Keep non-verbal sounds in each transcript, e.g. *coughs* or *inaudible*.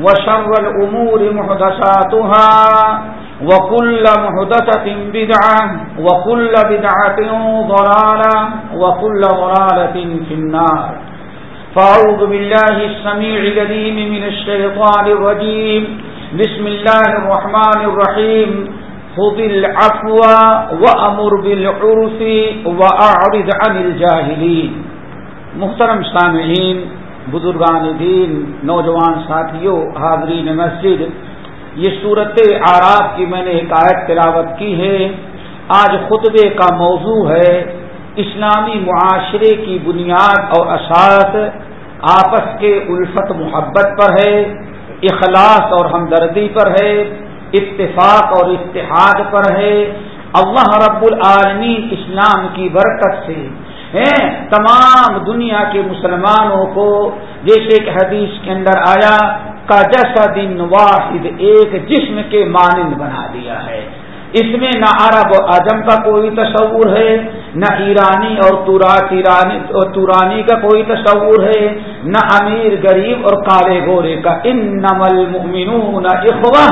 وشر الأمور محدثاتها وكل محدثة بدعة وكل بدعة ضلالة وكل ضلالة في النار. فأعوذ بالله السميع الذين من الشيطان الرجيم. بسم الله الرحمن الرحيم. خذ العفو وأمر بالعرف وأعرض عن الجاهلين. محترم سامعین بزرگان دین، نوجوان ساتھیوں، حاضرین مسجد، یہ صورت آراب کی میں نے ایک آیت تلاوت کی ہے۔ آج خطبے کا موضوع ہے اسلامی معاشرے کی بنیاد اور اساس۔ آپس کے الفت محبت پر ہے، اخلاص اور ہمدردی پر ہے، اتفاق اور اتحاد پر ہے۔ اللہ رب العالمین اسلام کی برکت سے تمام دنیا کے مسلمانوں کو، جیسے کہ حدیث کے اندر آیا، کا جیسا دن واحد، ایک جسم کے مانند بنا دیا ہے۔ اس میں نہ عرب و اعظم کا کوئی تصور ہے، نہ ایرانی اور تورانی کا کوئی تصور ہے، نہ امیر، غریب اور کالے گورے کا۔ ان نمل ممنون اخوا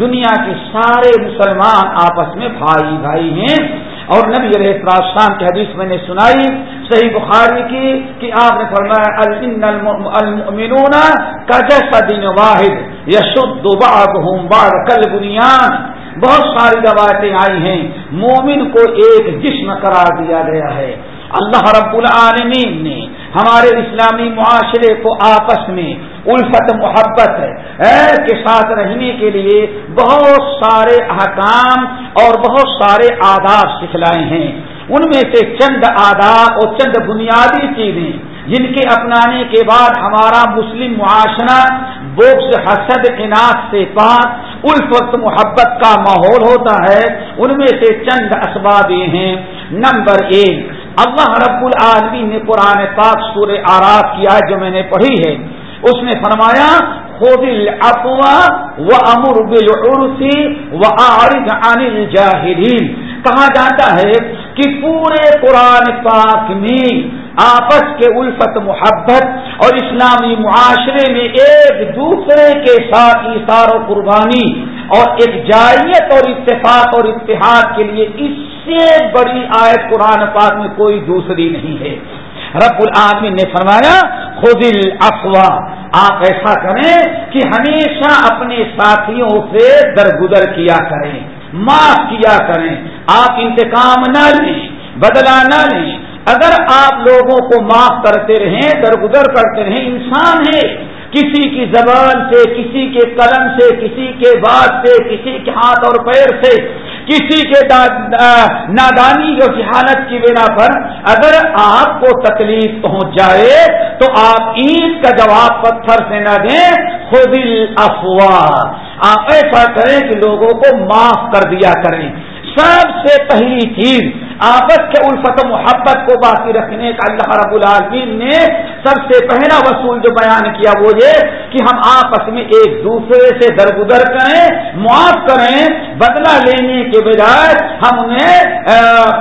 دنیا کے سارے مسلمان آپس میں بھائی بھائی ہیں۔ اور نبی علیہ السلام کی حدیث میں نے سنائی، صحیح بخاری کی، کہ آپ نے فرمایا المؤمنون کا جیسا دن واحد یشد بعض ہوں بعض کل بنیاد بہت ساری روایتیں آئی ہیں۔ مومن کو ایک جسم قرار دیا گیا ہے۔ اللہ رب العالمین نے ہمارے اسلامی معاشرے کو آپس میں الفت محبت کے ساتھ رہنے کے لیے بہت سارے احکام اور بہت سارے آداب سکھلائے ہیں۔ ان میں سے چند آداب اور چند بنیادی چیزیں، جن کے اپنانے کے بعد ہمارا مسلم معاشرہ بوکس حسد اناج سے پاک، الفت، محبت کا ماحول ہوتا ہے۔ ان میں سے چند اسباب یہ ہیں۔ نمبر ایک، اللہ رب العالمین نے قرآن پاک سور آراف کیا جو میں نے پڑھی ہے اس نے فرمایا خود افوا و امر بالعرفی و عارض عن الجاہلین کہا جاتا ہے کہ پورے قرآن پاک میں آپس کے الفت محبت اور اسلامی معاشرے میں ایک دوسرے کے ساتھ اشار و قربانی اور ایک جائیت اور اتفاق اور اتحاد کے لیے اس سے بڑی آیت قرآن پاک میں کوئی دوسری نہیں ہے۔ رب العالمین نے فرمایا خود افواہ آپ ایسا کریں کہ ہمیشہ اپنے ساتھیوں سے درگزر کیا کریں، معاف کیا کریں۔ آپ انتقام نہ لیں بدلا نہ لیں۔ اگر آپ لوگوں کو معاف کرتے رہیں، درگزر کرتے رہیں، انسان ہے۔ کسی کی زبان سے، کسی کے قلم سے، کسی کے بات سے، کسی کے ہاتھ اور پیر سے کسی کے نادانی جو جہانت کی بنا پر اگر آپ کو تکلیف پہنچ جائے تو آپ عید کا جواب پتھر سے نہ دیں خود افواہ آپ ایسا کریں کہ لوگوں کو معاف کر دیا کریں۔ سب سے پہلی چیز آپس کے الفت محبت کو باقی رکھنے کا اللہ رب العالمین نے سب سے پہلا وصول جو بیان کیا وہ یہ کہ ہم آپس میں ایک دوسرے سے درگزر کریں، معاف کریں، بدلہ لینے کے بجائے ہم انہیں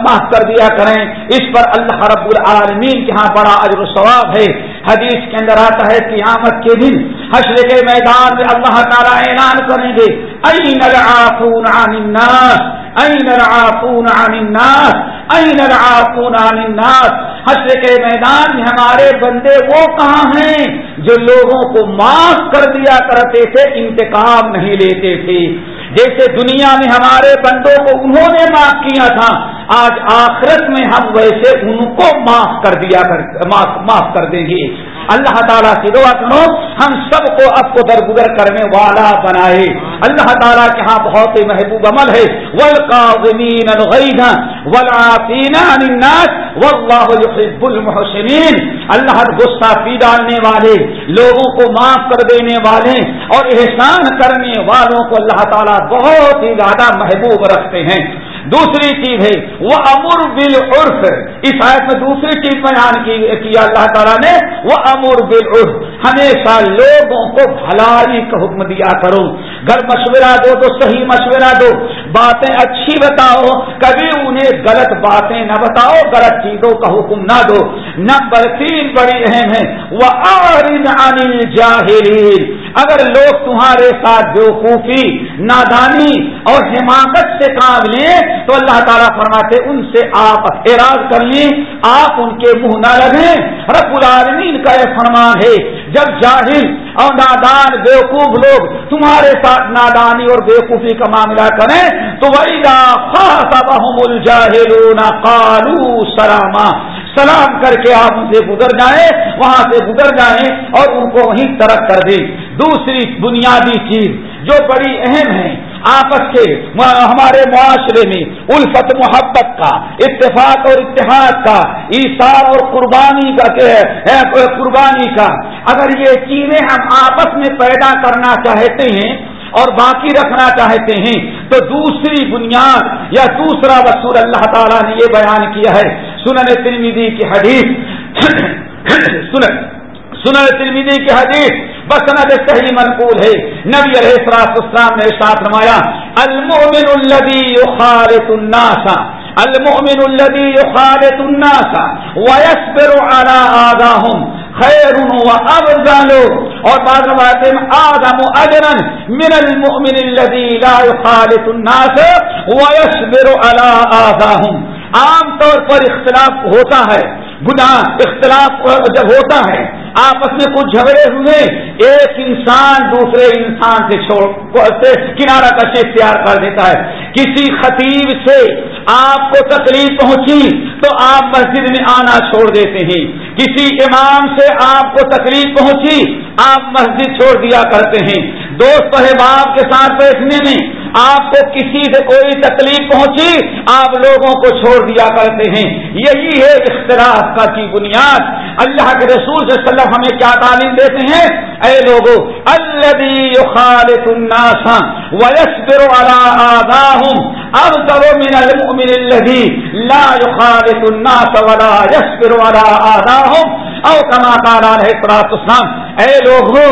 معاف کر دیا کریں۔ اس پر اللہ رب العالمین کے ہاں بڑا عجر و ثواب ہے۔ حدیث کے اندر آتا ہے قیامت کے دن حشر کے میدان میں اللہ تعالیٰ اعلان کریں گے عن الناس؟ این العافون عن الناس؟ این العافون عن الناس؟ حشر کے میدان میں ہمارے بندے وہ کہاں ہیں جو لوگوں کو معاف کر دیا کرتے تھے، انتقام نہیں لیتے تھے۔ جیسے دنیا میں ہمارے بندوں کو انہوں نے معاف کیا تھا، آج آخرت میں ہم ویسے ان کو معاف کر دیا کر معاف کر دیں گے۔ اللہ تعالیٰ سے دعا کرو ہم سب کو اب کو درگزر کرنے والا بنائے۔ اللہ تعالیٰ کے ہاں بہت ہی محبوب عمل ہے۔ المحسنین اللہ غصہ پی ڈالنے والے، لوگوں کو معاف کر دینے والے اور احسان کرنے والوں کو اللہ تعالیٰ بہت ہی زیادہ محبوب رکھتے ہیں۔ دوسری چیز ہے وہ امر بل عرف اس آیت میں دوسری چیز بیان کی اللہ تعالیٰ نے وہ امر بل عرف ہمیشہ لوگوں کو بھلائی کا حکم دیا کرو۔ گھر مشورہ دو تو صحیح مشورہ دو۔ باتیں اچھی بتاؤ، کبھی انہیں غلط باتیں نہ بتاؤ، غلط چیزوں کا حکم نہ دو۔ نمبر تین بڑی اہم ہے وہ جاہرین اگر لوگ تمہارے ساتھ بیوقوفی، نادانی اور حماقت سے کام لیں، تو اللہ تعالیٰ فرماتے، ان سے آپ اعراض کر لیں، آپ ان کے منہ نہ لگیں۔ رب العالمین کا یہ فرمان ہے، جب جاہل اور نادان بیوقوف لوگ تمہارے ساتھ نادانی اور بیوقوفی کا معاملہ کریں، تو وہی کالو سلاما۔ سلام کر کے آپ ان سے گزر جائیں، وہاں سے گزر جائیں اور ان کو وہیں ترک کر دیں۔ دوسری بنیادی چیز جو بڑی اہم ہے آپس کے ہمارے معاشرے میں الفت محبت کا، اتفاق اور اتحاد کا ایسار اور قربانی کا قربانی کا۔ اگر یہ چیزیں ہم آپس میں پیدا کرنا چاہتے ہیں اور باقی رکھنا چاہتے ہیں، تو دوسری بنیاد یا دوسرا وصول اللہ تعالیٰ نے یہ بیان کیا ہے۔ سنن ترمیدی کی حدیث، *coughs* سنن سنن ترمیدی کی حدیث بسند صحیح منقول ہے۔ نبی علیہ السلام اسلام نے ساتھ رمایا المؤمن الذي يخالط الناس، المؤمن الذي يخالط الناس ويصبر على آذاهم خیر و افضل۔ اور بعض روایت آدم اجرن من المؤمن الذي لا يخالط الناس ويصبر على آذاهم عام طور پر اختلاف ہوتا ہے، گناہ اختلاف جب ہوتا ہے آپس میں کچھ جھگڑے ہوئے، ایک انسان دوسرے انسان سے چھوڑ کنارہ کشی اختیار کر دیتا ہے۔ کسی خطیب سے آپ کو تکلیف پہنچی تو آپ مسجد میں آنا چھوڑ دیتے ہیں۔ کسی امام سے آپ کو تکلیف پہنچی، آپ مسجد چھوڑ دیا کرتے ہیں۔ دوست احباب کے ساتھ بیٹھنے میں آپ کو کسی سے کوئی تکلیف پہنچی، آپ لوگوں کو چھوڑ دیا کرتے ہیں۔ یہی ہے اختلاف کا کی بنیاد۔ اللہ کے رسول صلی اللہ علیہ وسلم ہمیں کیا تعلیم دیتے ہیں؟ اے لوگو الناس ويصبر على آذاهم افضل من المؤمن الذي لا يخالط الناس ولا يصبر على آذاهم. او كما قال عليه الصلاه والسلام، اے لوگوں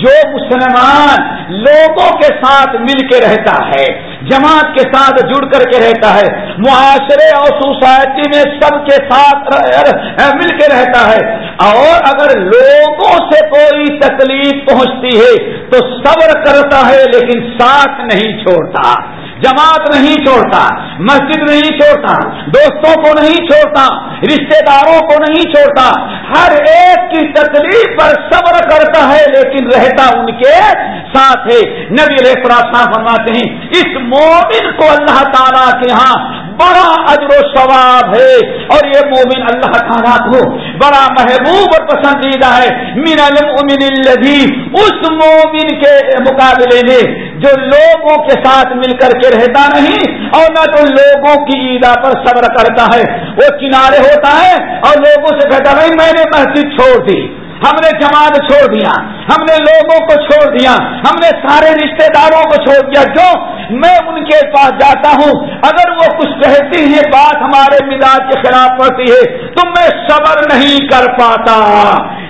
جو مسلمان لوگوں کے ساتھ مل کے رہتا ہے، جماعت کے ساتھ جڑ کر کے رہتا ہے، معاشرے اور سوسائٹی میں سب کے ساتھ مل کے رہتا ہے، اور اگر لوگوں سے کوئی تکلیف پہنچتی ہے، تو صبر کرتا ہے، لیکن ساتھ نہیں چھوڑتا۔ جماعت نہیں چھوڑتا، مسجد نہیں چھوڑتا، دوستوں کو نہیں چھوڑتا، رشتہ داروں کو نہیں چھوڑتا، ہر ایک کی تکلیف پر صبر کرتا ہے، لیکن رہتا ان کے ساتھ ہے۔ نبی علیہ السلام فرماتے ہیں، اس مومن کو اللہ تعالیٰ کے ہاں بڑا اجر و ثواب ہے۔ اور یہ مومن اللہ تعالیٰ کو بڑا محبوب اور پسندیدہ ہے۔ من المؤمن الذي اس مومن کے مقابلے میں جو لوگوں کے ساتھ مل کر کے رہتا نہیں اور نہ تو لوگوں کی عیدا پر صبر کرتا ہے۔ وہ کنارے ہوتا ہے اور لوگوں سے کہتا ہے میں نے مسجد چھوڑ دی، ہم نے جماعت چھوڑ دیا، ہم نے لوگوں کو چھوڑ دیا، ہم نے سارے رشتہ داروں کو چھوڑ دیا۔ کیوں میں ان کے پاس جاتا ہوں، اگر وہ کچھ کہتی ہیں، بات ہمارے مزاج کے خلاف پڑتی ہے، تو میں صبر نہیں کر پاتا۔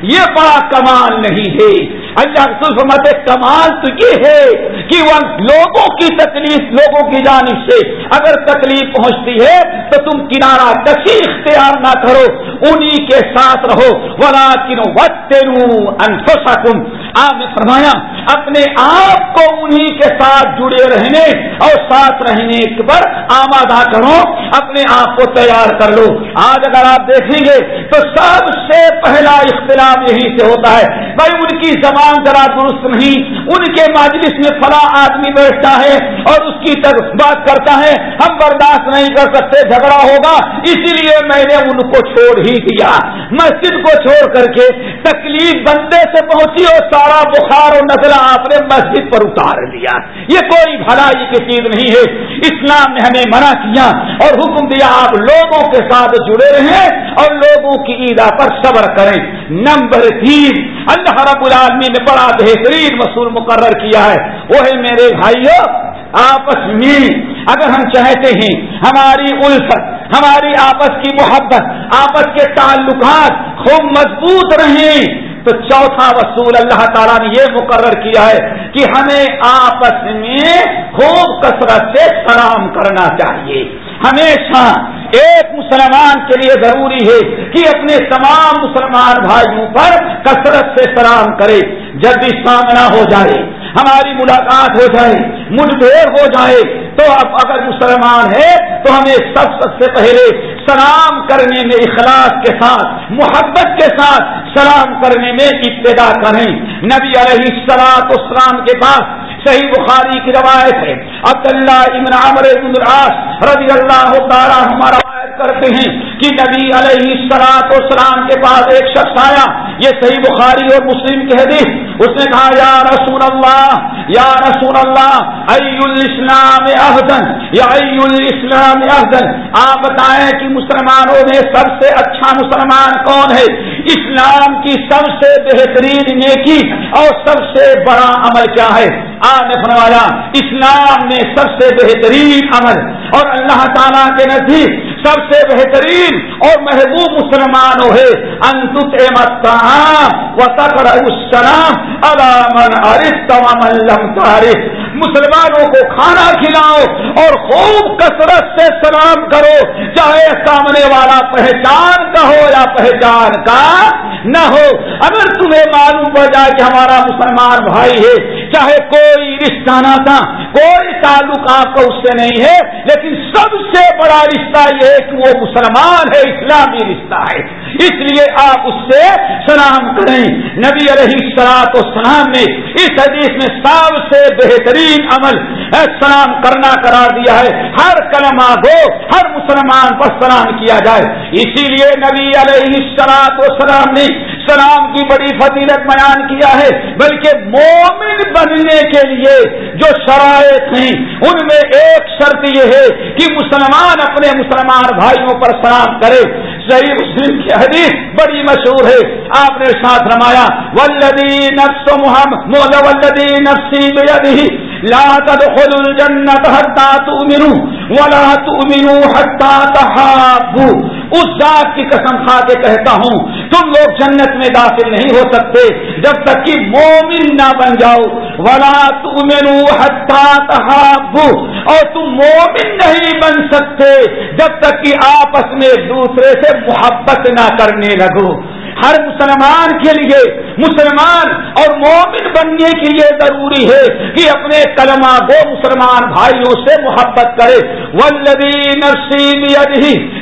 یہ بڑا کمال نہیں ہے۔ اللہ مت کمال تو یہ ہے کہ وہ لوگوں کی تکلیف لوگوں کی جانب سے اگر تکلیف پہنچتی ہے تو تم کنارہ کسی اختیار نہ کرو، انہی کے ساتھ رہو ولا کنو وقت انفسکم آپ نے فرمایا، اپنے آپ کو انہی کے ساتھ جڑے رہنے اور ساتھ رہنے پر آمادہ کرو، اپنے آپ کو تیار کر لو۔ آج اگر آپ دیکھیں گے تو سب سے پہلا اختلاف یہی سے ہوتا ہے۔ بھائی، ان کی زبان ذرا درست نہیں، ان کے مجلس میں فلاں آدمی بیٹھتا ہے اور اس کی بات کرتا ہے۔ ہم برداشت نہیں کر سکتے، جھگڑا ہوگا۔ اسی لیے میں نے ان کو چھوڑ ہی دیا۔ مسجد کو چھوڑ کر کے تکلیف بندے سے پہنچی اور سارا بخار اور نزلہ آپ نے مسجد پر اتار دیا یہ کوئی بھلائی کی چیز نہیں ہے۔ اسلام نے ہمیں منع کیا اور حکم دیا آپ لوگوں کے ساتھ جڑے رہیں اور لوگوں کی عیدا پر صبر کریں۔ نمبر تین، اللہ رب العالمین نے بڑا بہترین مصول مقرر کیا ہے۔ وہ ہے میرے بھائیوں آپس میں اگر ہم چاہتے ہیں ہماری الفت، ہماری آپس کی محبت، آپس کے تعلقات خوب مضبوط رہیں۔ تو چوتھا وصول اللہ تعالیٰ نے یہ مقرر کیا ہے کہ ہمیں آپس میں خوب کثرت سے سلام کرنا چاہیے۔ ہمیشہ ایک مسلمان کے لیے ضروری ہے کہ اپنے تمام مسلمان بھائیوں پر کثرت سے سلام کرے۔ جب بھی سامنا ہو جائے ہماری ملاقات ہو جائے، مجھ بھیڑ ہو جائے، تو اب اگر مسلمان ہے، تو ہمیں سب سب سے پہلے سلام کرنے میں اخلاص کے ساتھ، محبت کے ساتھ سلام کرنے میں ابتدا کریں۔ نبی علیہ السلاط اسلام کے پاس صحیح بخاری کی روایت ہے۔ عبداللہ ابن عمر بن العاص رضی اللہ تعالیٰ ہمارا کرتے ہیں کہ نبی علیہ السلاط اسلام کے پاس ایک شخص آیا۔ یہ صحیح بخاری اور مسلم کے حدیث۔ اس نے کہا، یا رسول اللہ، یا رسول اللہ، ای الاسلام احدن یا ای الاسلام احدن آپ بتائیں کہ مسلمانوں میں سب سے اچھا مسلمان کون ہے؟ اسلام کی سب سے بہترین نیکی اور سب سے بڑا عمل کیا ہے؟ آج نے فرمایا، اسلام میں سب سے بہترین عمل اور اللہ تعالیٰ کے نزدیک سب سے بہترین اور محبوب مسلمانوں ہے۔ انتت و تقر السلام علامن عرف تمام تارف مسلمانوں کو کھانا کھلاؤ اور خوب کثرت سے سلام کرو۔ چاہے سامنے والا پہچان کا ہو یا پہچان کا نہ ہو، اگر تمہیں معلوم پڑ جائے کہ ہمارا مسلمان بھائی ہے، چاہے کوئی رشتہ نہ تھا، کوئی تعلق آپ کا اس سے نہیں ہے، لیکن سب سے بڑا رشتہ یہ ہے کہ وہ مسلمان ہے، اسلامی رشتہ ہے۔ اس لیے آپ اس سے سلام کریں۔ نبی علیہ سلاط و سلام نے اس حدیث میں سب سے بہترین عمل سلام کرنا قرار دیا ہے۔ ہر کلمہ کو ہر مسلمان پر سلام کیا جائے۔ اسی لیے نبی علیہ سلاط و سلام نے سلام کی بڑی فضیلت بیان کیا ہے، بلکہ مومن بننے کے لیے جو شرائط ہیں، ان میں ایک شرط یہ ہے کہ مسلمان اپنے مسلمان بھائیوں پر سلام کرے۔ صحیح مسلم کی حدیث بڑی مشہور ہے۔ آپ نے ساتھ رمایا ولدی نفس محمد ولدی نفسی بیدہی لا تدخلوا الجنة حتى تؤمنوا ولا تؤمنوا حتى تحابوا۔ اس ذات کی قسم کھا کے کہتا ہوں تم لوگ جنت میں داخل نہیں ہو سکتے جب تک کہ مومن نہ بن جاؤ۔ ولا تؤمنوا حتى اور تم مومن نہیں بن سکتے جب تک کہ آپس میں ایک دوسرے سے محبت نہ کرنے لگو۔ ہر مسلمان کے لیے، مسلمان اور مومن بننے کے لیے ضروری ہے کہ اپنے کلمہ دو مسلمان بھائیوں سے محبت کرے۔ ولدی نرسی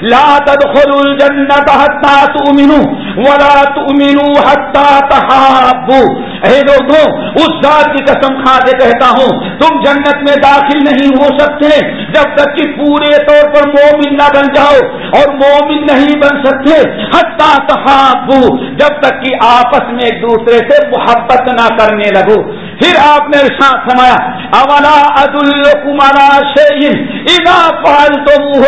لا تدخلوا الجنت حتى تؤمنوا ولا تؤمنوا حتى تحابوا۔ اے لوگوں، اس ذات کی قسم کھا کے کہتا ہوں، تم جنت میں داخل نہیں ہو سکتے جب تک کہ پورے طور پر مومن نہ بن جاؤ اور مومن نہیں بن سکتے۔ حتى تحابوا۔ جب تک کہ آپس میں ایک دوسرے سے محبت نہ کرنے لگو۔ پھر آپ نے ساتھ سمایا اولا عد الکمارا شیئن پال تو منہ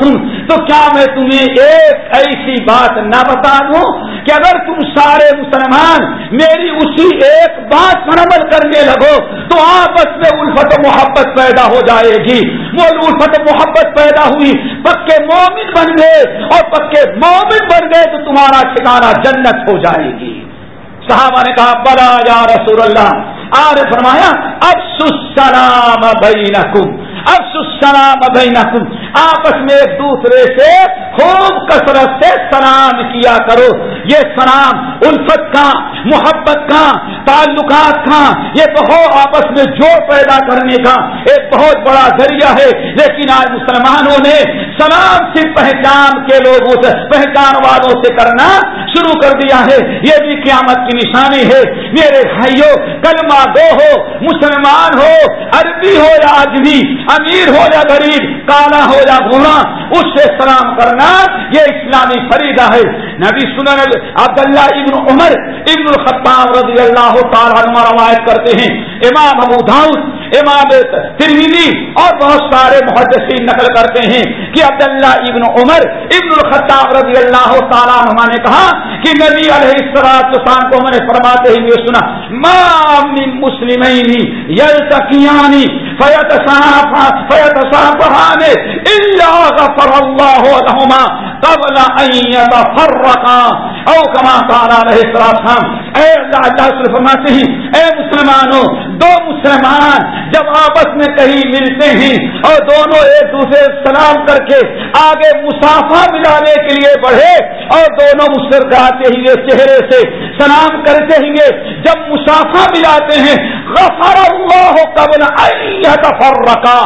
تم تو کیا میں تمہیں ایک ایسی بات نہ بتا دوں کہ اگر تم سارے مسلمان میری اسی ایک بات پر عمل کرنے لگو، تو آپس میں الفت محبت پیدا ہو جائے گی۔ وہ الفت محبت پیدا ہوئی، پکے مومن بن گئے اور پکے مومن بن گئے تو تمہارا ٹھکانا جنت ہو جائے گی۔ صحابہ نے کہا بلا یا رسول اللہ آر فرمایا اب سلام بینکم. اب سلام بینکم۔ آپس میں ایک دوسرے سے خوب کثرت سے سلام کیا کرو۔ یہ سلام الفت کا، محبت کا، تعلقات کا، یہ بہت آپس میں جوڑ پیدا کرنے کا ایک بہت بڑا ذریعہ ہے۔ لیکن آج مسلمانوں نے سلام صرف پہچان کے لوگوں سے، پہچان والوں سے کرنا شروع کر دیا ہے۔ یہ بھی قیامت کی نشانی ہے۔ میرے بھائیوں کلمہ دو ہو، مسلمان ہو، عربی ہو یا آدمی امیر ہو یا غریب، کالا ہو یا گھوڑا اس سے سلام کرنا یہ اسلامی فریدہ ہے۔ نبی سنن عبداللہ ابن عمر ابن الخطاب رضی اللہ تعالیٰ عنہ روایت کرتے ہیں۔ امام ابو داؤد، امام ترمیلی اور بہت سارے محدثین نقل کرتے ہیں کہ عبداللہ ابن عمر ابن الخطاب رضی اللہ تعالیٰ عنہ نے کہا کہ نبی علیہ السلام کو میں نے فرماتے ہوئے سنا مام مسلم یلتقیانی فیت صاحب فیت صاحبان اللہ غفر الله لهما قبل ان يتفرقا. او كما قال عليه الصلاه والسلام اے اللہ اللہ فرماتے ہیں اے مسلمانوں دو مسلمان جب آپس میں کہیں ملتے ہیں اور دونوں ایک دوسرے سلام کر کے آگے مسافہ ملانے کے لیے بڑھے اور دونوں مسکراتے ہی چہرے سے سلام کرتے ہی جب مسافہ ملاتے ہیں، غفر اللہ قبل رکھا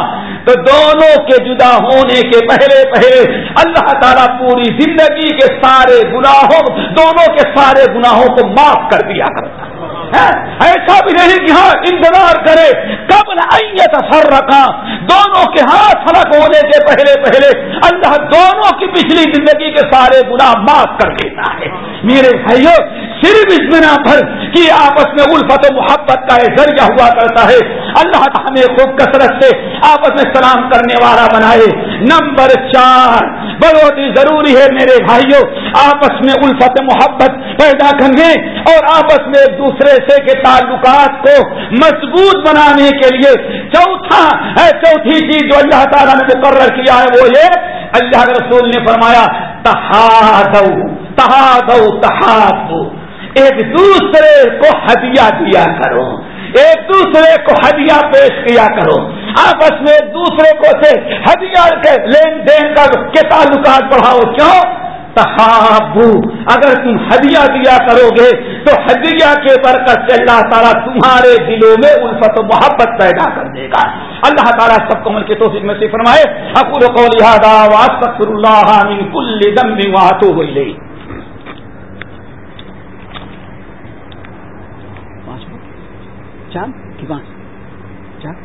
تو دونوں کے جدا ہونے کے پہلے پہلے اللہ تعالیٰ پوری زندگی کے سارے گناہوں، دونوں کے سارے گناہوں کو معاف کر دیا کرتا۔ ایسا بھی نہیں کہ ہاں انتظار کرے۔ کب نئیت سر رکھا دونوں کے ہاتھ فرق ہونے کے پہلے پہلے اللہ دونوں کی پچھلی زندگی کے سارے گناہ معاف کر دیتا ہے۔ میرے بھائیوں صرف اس بنا پر کہ آپس میں الفت و محبت کا ایک ذریعہ ہوا کرتا ہے۔ اللہ ہمیں خوب کثرت سے آپس میں سلام کرنے والا بنائے۔ نمبر چار، بہت ہی ضروری ہے میرے بھائیوں، آپس میں الفت محبت پیدا کرنے اور آپس میں ایک دوسرے سے کے تعلقات کو مضبوط بنانے کے لیے۔ چوتھا ہے، چوتھی چیز جو اللہ تعالیٰ نے مقرر کیا ہے، وہ یہ اللہ کے رسول نے فرمایا تہا تہا تہاد ایک دوسرے کو ہدیہ دیا کرو۔ ایک دوسرے کو ہدیہ پیش کیا کرو۔ آپس میں ایک دوسرے کو سے ہدیہ کے لین دین کا کے تعلقات بڑھاؤ۔ کیوں؟ تحابو اگر تم ہدیہ دیا کرو گے، تو ہدیہ کے برکت سے اللہ تعالیٰ تمہارے دلوں میں الفت و محبت پیدا کر دے گا۔ اللہ تعالیٰ سب کو مل کے توفیق میں سے فرمائے اکور کو لہٰذا واسطر اللہ کل دم بھی وہاں تو ہوئی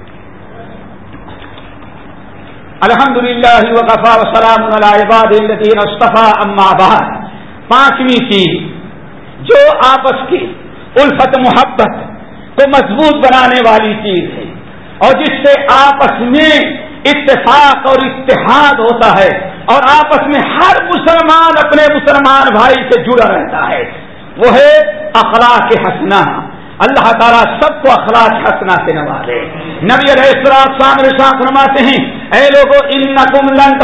الحمد للہ وقفا وسلام الدین اصطفیٰ اما بعد۔ پانچویں چیز، جو آپس کی الفت محبت کو مضبوط بنانے والی چیز ہے اور جس سے آپس میں اتفاق اور اتحاد ہوتا ہے اور آپس میں ہر مسلمان اپنے مسلمان بھائی سے جڑا رہتا ہے۔ وہ ہے اخلاق حسنہ۔ اللہ تعالیٰ سب کو اخلاق حسنا سے نوازے۔ نبی علیہ السلام شام فرماتے ہیں، اے لوگوں ان تم لن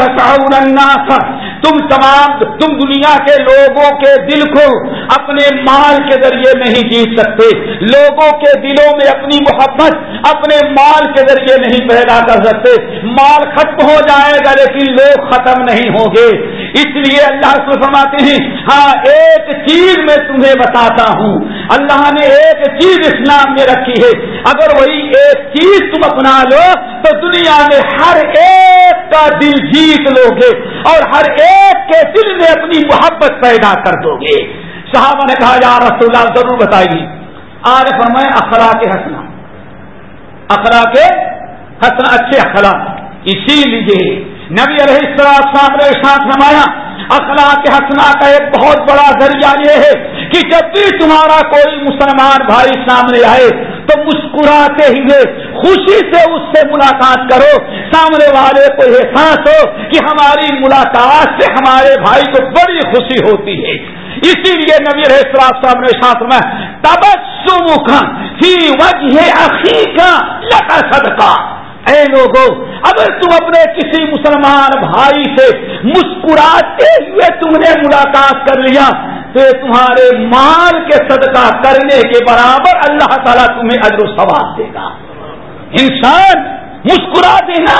تم تمام، تم دنیا کے لوگوں کے دل کو اپنے مال کے ذریعے نہیں جیت سکتے۔ لوگوں کے دلوں میں اپنی محبت اپنے مال کے ذریعے نہیں پیدا کر سکتے۔ مال ختم ہو جائے گا، لیکن لوگ ختم نہیں ہوں گے۔ اس لیے اللہ کو فرماتے ہیں ہاں ایک چیز میں تمہیں بتاتا ہوں۔ اللہ نے ایک چیز اسلام میں رکھی ہے۔ اگر وہی ایک چیز تم اپنا لو، تو دنیا میں ہر ایک کا دل جیت لو گے اور ہر ایک کے دل میں اپنی محبت پیدا کر دو گے۔ صحابہ نے کہا، یا رسول اللہ، ضرور بتائیے۔ آج فرمائے اخلاق ہنسنا اخلاق ہنسنا اچھے اخلاق۔ اسی لیے نبی علیہ السلام نے ساتھ نمایا اخلاق ہنسنا کا ایک بہت بڑا ذریعہ یہ ہے کہ جب بھی تمہارا کوئی مسلمان بھائی سامنے آئے، تو مسکراتے ہوئے، خوشی سے اس سے ملاقات کرو۔ سامنے والے کو احساس ہو کہ ہماری ملاقات سے ہمارے بھائی کو بڑی خوشی ہوتی ہے۔ اسی لیے نبی رہے صاحب نے ساتھ میں تبسم کا فی وجہ عقی کا لتا صدقہ۔ اے لوگوں اگر تم اپنے کسی مسلمان بھائی سے مسکراتے ہوئے تم نے ملاقات کر لیا، تو تمہارے مال کے صدقہ کرنے کے برابر اللہ تعالیٰ تمہیں اجر و ثواب دے گا۔ انسان، مسکرا دینا،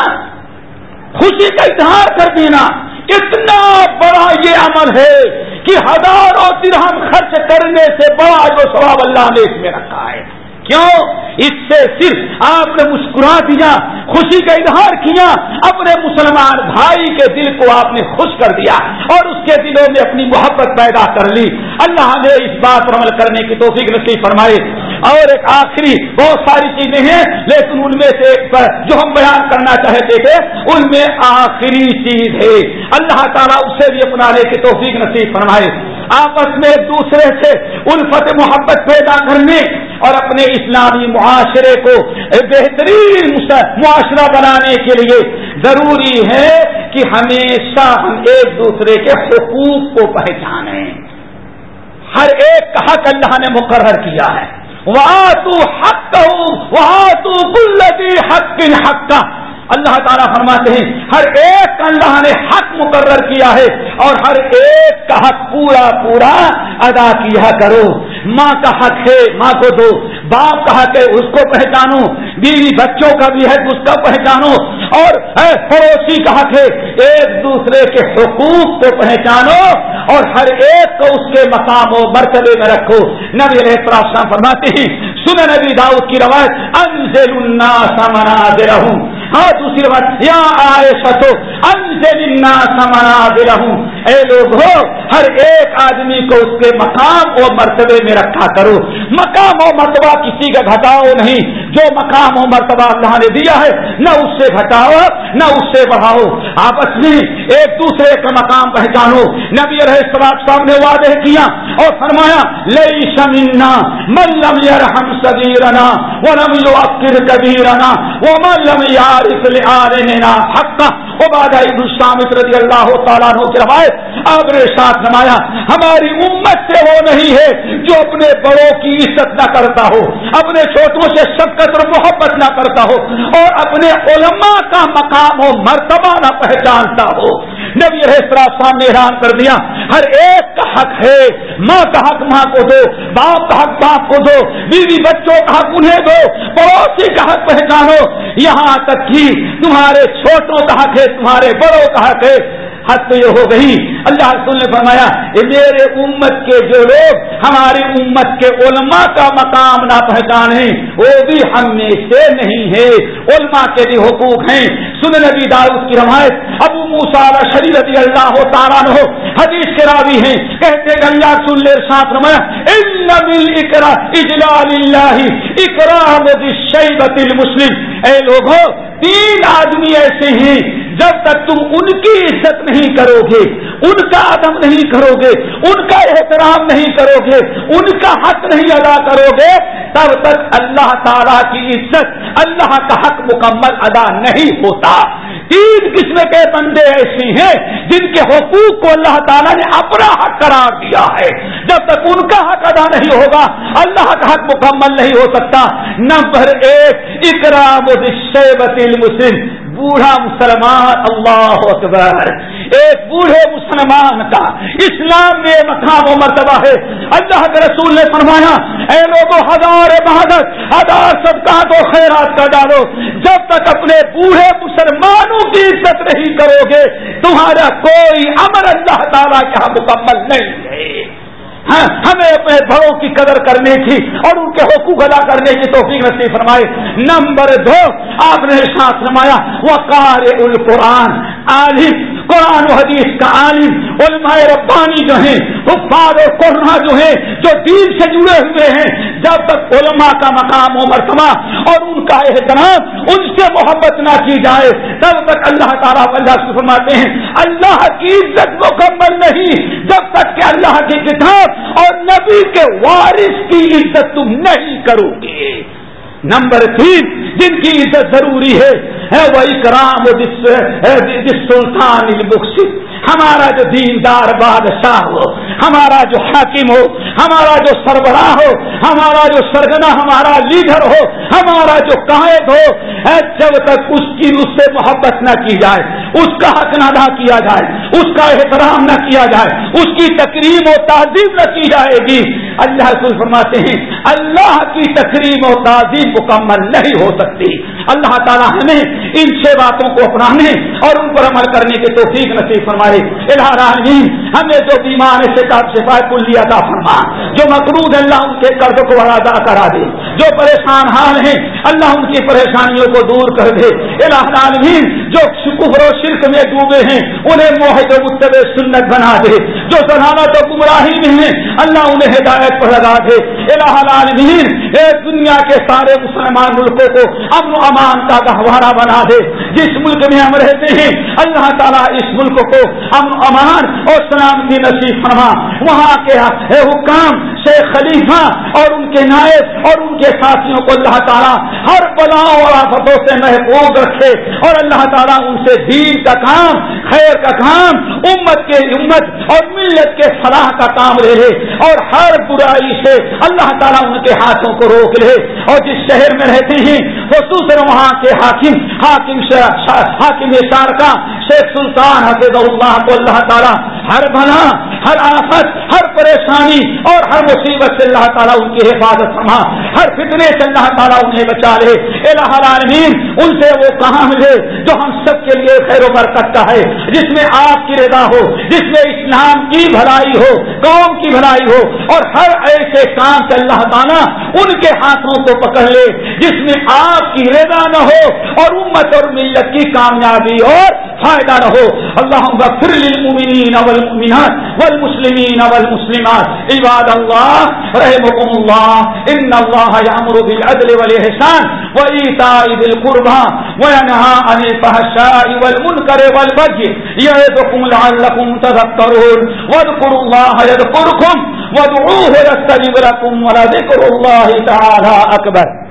خوشی کا اظہار کر دینا، اتنا بڑا یہ عمل ہے کہ ہزاروں درہم خرچ کرنے سے بڑا جو سواب اللہ نے اس میں رکھا ہے۔ کیوں؟ اس سے صرف آپ نے مسکرا دیا، خوشی کا اظہار کیا، اپنے مسلمان بھائی کے دل کو آپ نے خوش کر دیا اور اس کے دلوں میں اپنی محبت پیدا کر لی۔ اللہ نے اس بات پر عمل کرنے کی توفیق نصیب فرمائے۔ اور ایک آخری بہت ساری چیزیں ہیں، لیکن ان میں سے جو ہم بیان کرنا چاہتے تھے، ان میں آخری چیز ہے۔ اللہ تعالیٰ اسے بھی اپنانے کی توفیق نصیب فرمائے۔ آپس میں ایک دوسرے سے الفت محبت پیدا کرنے اور اپنے اسلامی معاشرے کو بہترین معاشرہ بنانے کے لیے ضروری ہے کہ ہمیشہ ہم ایک دوسرے کے حقوق کو پہچانیں۔ ہر ایک کا حق اللہ نے مقرر کیا ہے۔ وہاں تو حق وہاں تو کلتی حق حق کا اللہ تعالیٰ فرماتے ہیں، ہر ایک کا اللہ نے حق مقرر کیا ہے اور ہر ایک کا حق پورا پورا ادا کیا کرو۔ ماں کا حق ہے، ماں کو دو۔ باپ کا حق ہے، اس کو پہچانو۔ بیوی بچوں کا بھی ہے، اس کا پہچانو۔ اور پڑوسی کا حق ہے ایک دوسرے کے حقوق کو پہچانو اور ہر ایک کو اس کے مقام و مرتبے میں رکھو۔ نبی علیہ السلام فرماتے ہیں سن نبی داؤد کی روایت، انزل الناس منازلہم۔ ہاں دوسری بات، یا آئے ستو سمنا دے اے لوگ ہو، ہر ایک آدمی کو اس کے مقام اور مرتبے میں رکھا کرو۔ مقام و مرتبہ کسی کا گھٹاؤ نہیں۔ جو مقام و مرتبہ اللہ نے دیا ہے، نہ اس سے گھٹاؤ، نہ اس سے بڑھاؤ۔ آپس میں ایک دوسرے کا مقام پہچانو۔ نبی رہے صاحب نے وعدے کیا اور فرمایا لئی شمینا ملم یار ہم سبیرنا وہ نم یو اکر کبیرنا وہ ملم یار حق رضی اللہ تعالیٰ کی روایت آپ نے ساتھ نمایا، ہماری امت سے وہ نہیں ہے جو اپنے بڑوں کی عزت نہ کرتا ہو، اپنے چھوٹوں سے شفقت اور محبت نہ کرتا ہو، اور اپنے علماء کا مقام و مرتبہ نہ پہچانتا ہو۔ نبی صاحب نے اعلان کر دیا، ہر ایک کا حق ہے، ماں کا حق، ماں کو دو، باپ کا حق، باپ کو دو، بیوی بچوں کا حق، انہیں دو، پڑوسی کا حق پہچانو۔ یہاں تک کہ تمہارے چھوٹوں کا حق ہے، تمہارے بڑوں کا حق ہے۔ حد تو یہ ہو گئی۔ اللہ رسول نے فرمایا میرے امت کے جو لوگ ہماری امت کے علماء کا مقام نہ پہچانے وہ بھی ہم میں سے نہیں ہے علماء کے بھی حقوق ہیں۔ سن نبی داؤد کی روایت، ابو موسال شریف رضی اللہ ہو تارا ہو حدیث کے راوی ہیں۔ کہتے کہ اللہ سن لے ساتھ رمایا اکرا اجلال اللہ اکرام شیبت المسلم۔ اے لوگوں، تین آدمی ایسے ہیں جب تک تم ان کی عزت نہیں کرو گے، ان کا ادب نہیں کرو گے، ان کا احترام نہیں کرو گے، ان کا حق نہیں ادا کرو گے، تب تک اللہ تعالی کی عزت، اللہ کا حق مکمل ادا نہیں ہوتا۔ تین قسم کے بندے ایسے ہیں جن کے حقوق کو اللہ تعالیٰ نے اپنا حق قرار دیا ہے۔ جب تک ان کا حق ادا نہیں ہوگا، اللہ کا حق مکمل نہیں ہو سکتا۔ نمبر ایک، اکرام مسلم بوڑھا مسلمان، اللہ اکبر۔ ایک بوڑھے مسلمان کا اسلام میں مقام و مرتبہ ہے۔ اللہ کے رسول نے فرمایا، اے لوگوں ہزار بہادر، ہزار سب کا خیرات کا ڈالو۔ جب تک اپنے بوڑھے مسلمانوں کی عزت نہیں کرو گے، تمہارا کوئی امر اللہ تعالیٰ کا ہاں مکمل نہیں ہے۔ ہاں، ہمیں اپنے بڑوں کی قدر کرنے کی اور ان کے حقوق ادا کرنے کی توفیق نصیب فرمائے۔ نمبر دو، آپ نے ساتھ فرمایا وہ کار القرآن، عالم قرآن و حدیث کا عالم علماء ربانی جو ہیں، حفاظ اور قرآن جو ہیں، جو دین سے جڑے ہوئے ہیں، جب تک علماء کا مقام و مرتبہ اور ان کا احترام ان سے محبت نہ کی جائے، تب تک اللہ تعالیٰ اللہ سے فرماتے ہیں، اللہ کی عزت مکمل نہیں، جب تک کہ اللہ کی کتاب اور نبی کے وارث کی عزت تم نہیں کرو گے۔ نمبر تین جن کی عزت ضروری ہے وہ اکرام جس سلطان ہمارا جو دیندار بادشاہ ہو، ہمارا جو حاکم ہو، ہمارا جو سربراہ ہو، ہمارا جو سرگنا ہمارا لیڈر ہو، ہمارا جو قائد ہو جب تک اس کی اس سے محبت نہ کی جائے، اس کا حق نہ ادا کیا جائے، اس کا احترام نہ کیا جائے، اس کی تقریم و تعظیم نہ کی جائے گی۔ اللہ رسول فرماتے ہیں، اللہ کی تقریم و تعظیم مکمل نہیں ہو سکتی۔ اللہ تعالیٰ ہمیں ان چھ باتوں کو اپنانے اور ان پر عمل کرنے کے توفیق نصیب فرمائے۔ العالمین، ہمیں جو بیمار سے شفا کل لیا تھا فرما۔ جو مقروض اللہ ان کے قرض کو ادا کرا دے۔ جو پریشان حال ہیں، اللہ ان کی پریشانیوں کو دور کر دے۔ العالمین، جو شکر و شرک میں ڈوبے ہیں، انہیں موہد متب سنت بنا دے۔ جو سلامت و گمراہی میں ہیں، اللہ انہیں ہدایت پر لگا دے۔ العالمین، اے دنیا کے سارے مسلمان ملکوں کو امن و امان کا گہوارہ بنا دے، جس ملک میں ہم رہتے ہیں، اللہ تعالیٰ اس ملک کو امن و امان اور سلامتی نصیب فرما۔ وہاں کے حکام، شیخ خلیفہ اور ان کے نائب اور ان کے ساتھیوں کو اللہ تعالیٰ ہر بلاؤں اور آفتوں سے محفوظ رکھے اور اللہ تعالیٰ ان سے دین کا کام، خیر کا کام، امت کے امت اور ملت کے فلاح کا کام لے لے اور ہر برائی سے اللہ اللہ تعالیٰ ان کے ہاتھوں کو روک لے اور جس شہر میں رہتے ہیں خصوصاً وہاں کے حاکم حاکم حاکم شارکا شیخ سلطان حفظ اللہ کو اللہ تعالیٰ، ہر بنا ہر آفت، ہر ہر مصیبت سے اللہ تعالیٰ ان کی حفاظت فرما، ہر فتنے سے اللہ تعالیٰ انہیں بچا لے۔ الہ العالمین، ان سے وہ کہاں ملے جو ہم سب کے لیے خیر و برکت کا ہے؟ جس میں آپ کی رضا ہو، جس میں اسلام کی بھلائی ہو، قوم کی بھلائی ہو، اور ہر ایسے کام سے اللہ تعالیٰ ان کے ہاتھوں کو پکڑ لے، جس میں آپ کی رضا نہ ہو اور امت اور ملت کی کامیابی اور فائدہ نہ ہو۔ اللہ بفر للمؤمنین والمؤمنات والمسلمین والمسلمات۔ عباد اللہ رحمكم اللہ ان اللہ یامر بالعدل والاحسان وایتاء ذی القربى وینهى عن الفحشاء والمنکر والبغي یعظکم لعلکم تذکرون واذکروا اللہ یذکرکم وادعوه يستجب لكم ولذكر الله تعالى اکبر